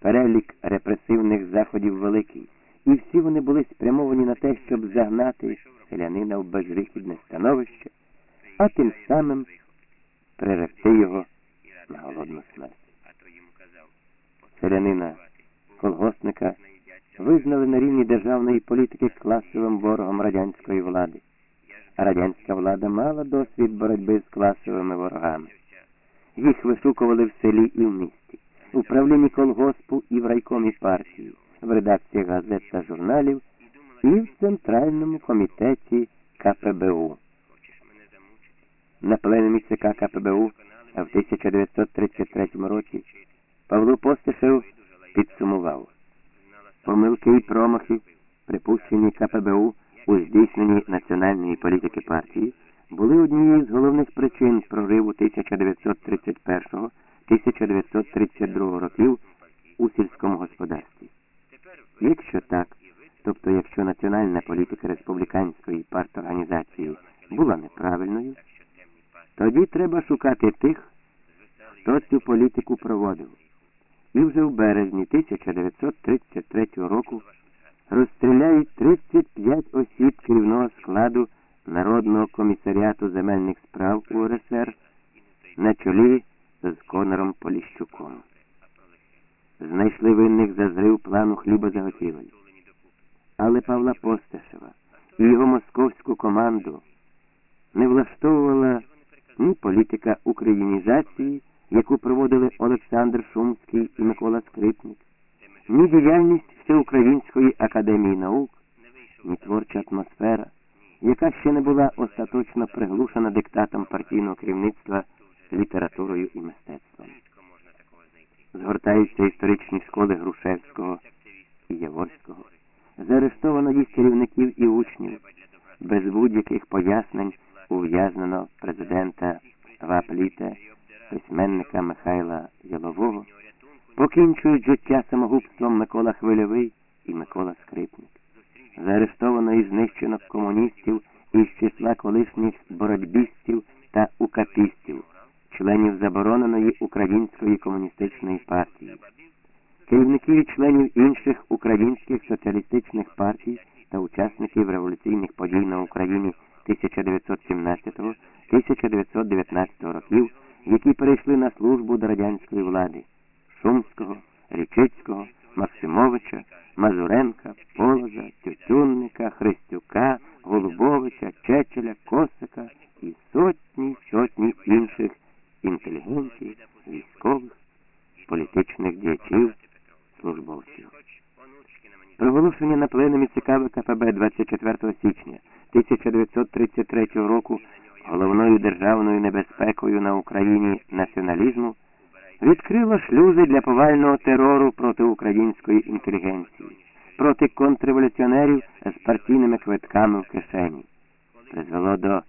перелік репресивних заходів великий, і всі вони були спрямовані на те, щоб загнати селянина в безвихідне становище, а тим самим приректи його на голодну смерть. Селянина, колгоспника визнали на рівні державної політики класовим ворогом радянської влади. Радянська влада мала досвід боротьби з класовими ворогами. Їх вишукували в селі і в місті, управлінні колгоспу і в райкомі партії, в редакціях газет та журналів і в Центральному комітеті КПБУ. На пленумі ЦК КПБУ в 1933 році Павло Постишев підсумував помилки і промахи, припущені КПБУ у здійсненні національної політики партії, були однією з головних причин прориву 1931-1932 років у сільському господарстві. Якщо так, тобто якщо національна політика республіканської парторганізації була неправильною, тоді треба шукати тих, хто цю політику проводив. І вже в березні 1933 року розстріляють 35 осіб керівного складу Народного комісаріату земельних справ УРСР Павла Посташева і його московську команду не влаштовувала ні політика українізації, яку проводили Олександр Шумський і Микола Скрипник, ні діяльність Всеукраїнської академії наук, ні творча атмосфера, яка ще не була остаточно приглушена диктатом партійного керівництва літературою і мистецтвом. Згортаються історичні школи Грушевського і Яворського, заарештовано їх керівників і учнів, без будь-яких пояснень ув'язнено президента Вапліта, письменника Михайла Ялового, покінчують життя самогубством Микола Хвильовий і Микола Скрипник. Заарештовано і знищено комуністів із числа колишніх боротьбістів та укатистів, членів забороненої Української комуністичної партії, керівників і членів інших українських соціалістичних партій та учасників революційних подій на Україні 1917-1919 років, які перейшли на службу до радянської влади. Шумського, Річицького, Максимовича, Мазуренка, Полоза, Тютюнника, Христюка, Голубовича, Чечеля, Косика Проголошення на пленумі ЦК ВКПБ 24 січня 1933 року головною державною небезпекою на Україні націоналізму відкрило шлюзи для повального терору проти української інтелігенції, проти контрреволюціонерів з партійними квитками в кишені, призвело до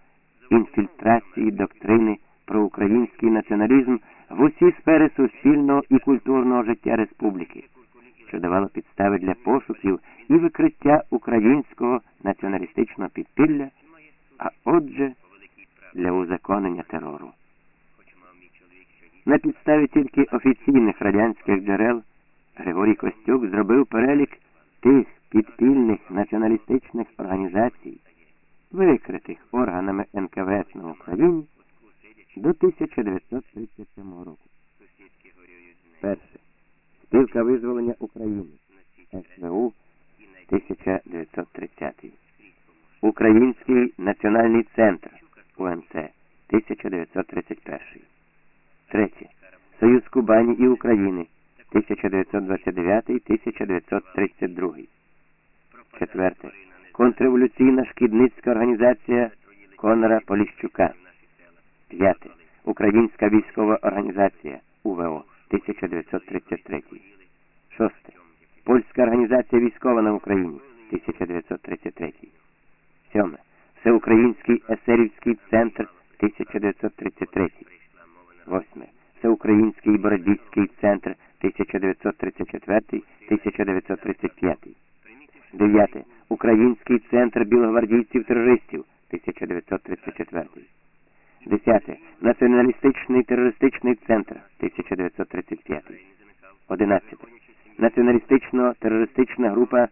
інфільтрації доктрини про український націоналізм в усі сфери суспільного і культурного життя республіки, що давало підстави для пошуків і викриття українського націоналістичного підпілля, а отже, для узаконення терору. На підставі тільки офіційних радянських джерел Григорій Костюк зробив перелік тих підпільних націоналістичних організацій, викритих органами НКВС на Україні до 1937 року. Перше. Спілка визволення Український національний центр УНЦ 1931. Третє. Союз Кубані і України 1929-1932. Четверте. Контрреволюційна шкідницька організація Конора Поліщука. П'яте. Українська військова організація УВО 1933. Шосте. Польська організація військова на Україні 1933. Всеукраїнський есерівський центр 1933. Восьме. Всеукраїнський бородівський центр 1934-1935. Дев'яте. Український центр білогвардійців-терористів 1934. Десяте. Націоналістичний терористичний центр 1935. Одинадцяте. націоналістично-терористична група